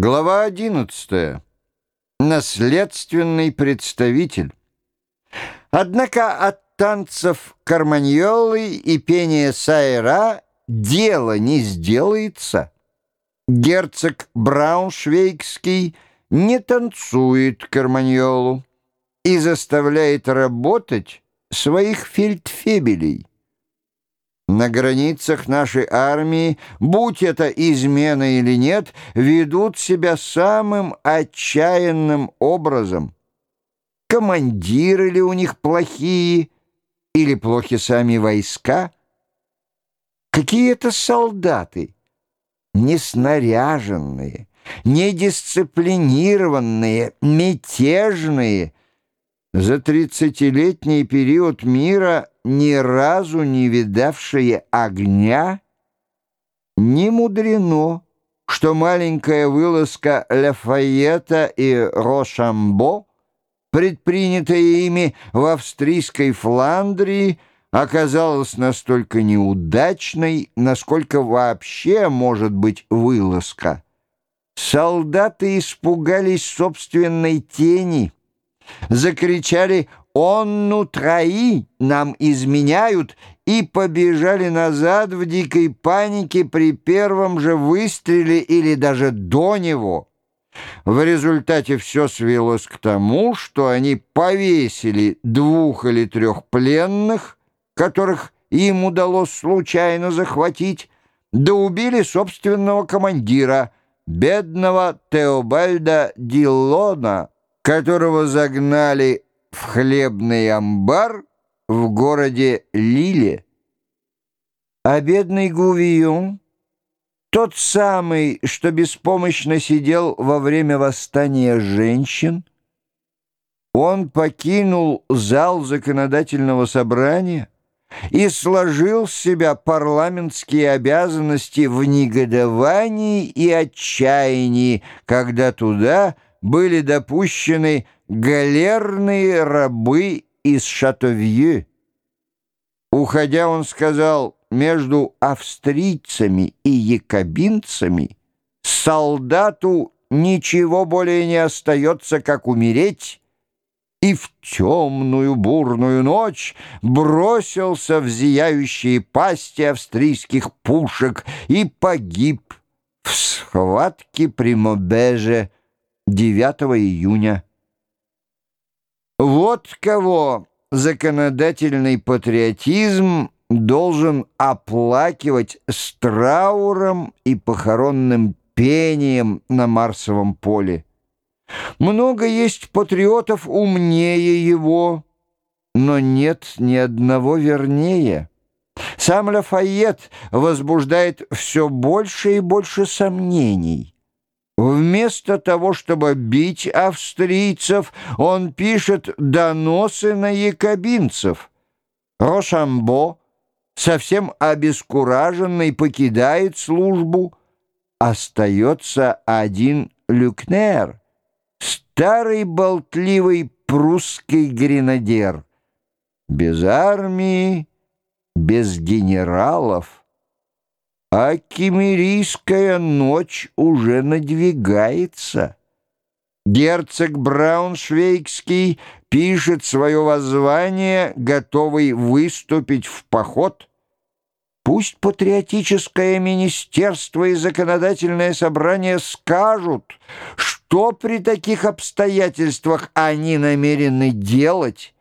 Глава 11. Наследственный представитель. Однако от танцев карманьолы и пения сайра дело не сделается. Герцог Брауншвейгский не танцует карманьолу и заставляет работать своих фельдфебелей. На границах нашей армии, будь это измена или нет, ведут себя самым отчаянным образом. Командиры ли у них плохие или плохи сами войска? Какие это солдаты? Неснаряженные, недисциплинированные, мятежные. За тридцатилетний период мира ни разу не видавшие огня, не мудрено, что маленькая вылазка Лафайета и Рошамбо, предпринятая ими в австрийской Фландрии, оказалась настолько неудачной, насколько вообще может быть вылазка. Солдаты испугались собственной тени, закричали «Он ну трои нам изменяют!» и побежали назад в дикой панике при первом же выстреле или даже до него. В результате все свелось к тому, что они повесили двух или трех пленных, которых им удалось случайно захватить, да убили собственного командира, бедного Теобальда Диллона, которого загнали в хлебный амбар в городе Лиле. А бедный Гувион, тот самый, что беспомощно сидел во время восстания женщин, он покинул зал законодательного собрания и сложил с себя парламентские обязанности в негодовании и отчаянии, когда туда были допущены галерные рабы из Шатовье. Уходя, он сказал, между австрийцами и якобинцами солдату ничего более не остается, как умереть, и в темную бурную ночь бросился в зияющие пасти австрийских пушек и погиб в схватке при Мобеже 9 июня вот кого законодательный патриотизм должен оплакивать с трауром и похоронным пением на Марсовом поле. Много есть патриотов умнее его, но нет ни одного вернее. Сам Лафайет возбуждает все больше и больше сомнений. Вместо того, чтобы бить австрийцев, он пишет доносы на якобинцев. Рошамбо, совсем обескураженный, покидает службу. Остается один Люкнер, старый болтливый прусский гренадер. Без армии, без генералов. А кемерийская ночь уже надвигается. Герцог Брауншвейгский пишет свое воззвание, готовый выступить в поход. Пусть патриотическое министерство и законодательное собрание скажут, что при таких обстоятельствах они намерены делать.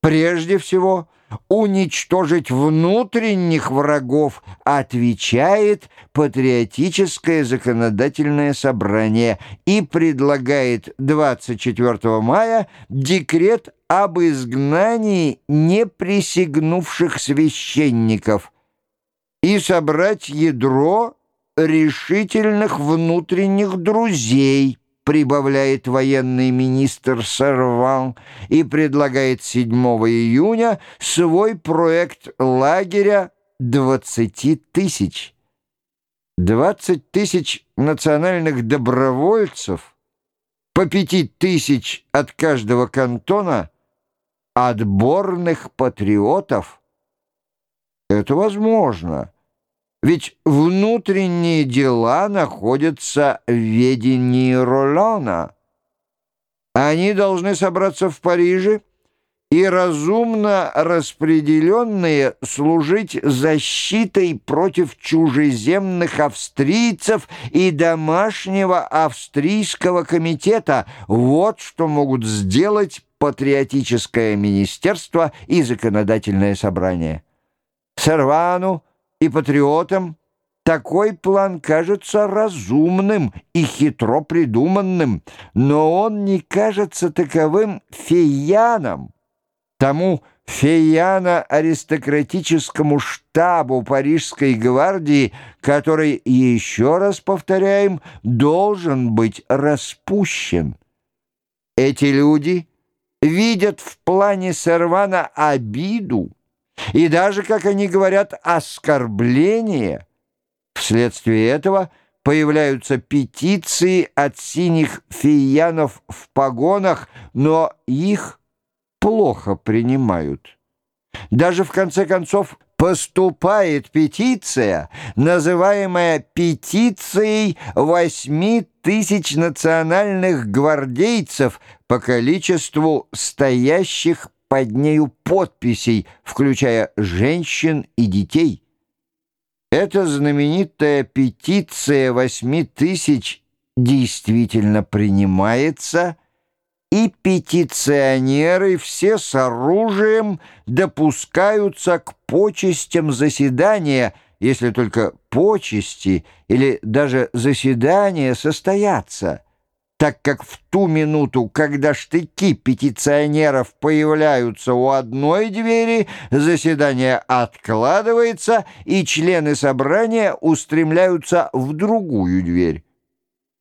Прежде всего, уничтожить внутренних врагов, отвечает патриотическое законодательное собрание и предлагает 24 мая декрет об изгнании неприсягнувших священников и собрать ядро решительных внутренних друзей – прибавляет военный министр Серван и предлагает 7 июня свой проект лагеря 20 тысяч. 20 тысяч национальных добровольцев, по 5 тысяч от каждого кантона, отборных патриотов. Это возможно Ведь внутренние дела находятся в ведении Ролана. Они должны собраться в Париже и разумно распределенные служить защитой против чужеземных австрийцев и домашнего австрийского комитета. Вот что могут сделать патриотическое министерство и законодательное собрание. Сервану и патриотам такой план кажется разумным и хитро придуманным, но он не кажется таковым феяном тому феяно-аристократическому штабу Парижской гвардии, который, еще раз повторяем, должен быть распущен. Эти люди видят в плане Сервана обиду и даже, как они говорят, оскорбление. Вследствие этого появляются петиции от синих феянов в погонах, но их плохо принимают. Даже в конце концов поступает петиция, называемая петицией восьми тысяч национальных гвардейцев по количеству стоящих под нею подписей, включая женщин и детей. Эта знаменитая петиция восьми тысяч действительно принимается – и петиционеры все с оружием допускаются к почестям заседания, если только почести или даже заседания состоятся, так как в ту минуту, когда штыки петиционеров появляются у одной двери, заседание откладывается, и члены собрания устремляются в другую дверь.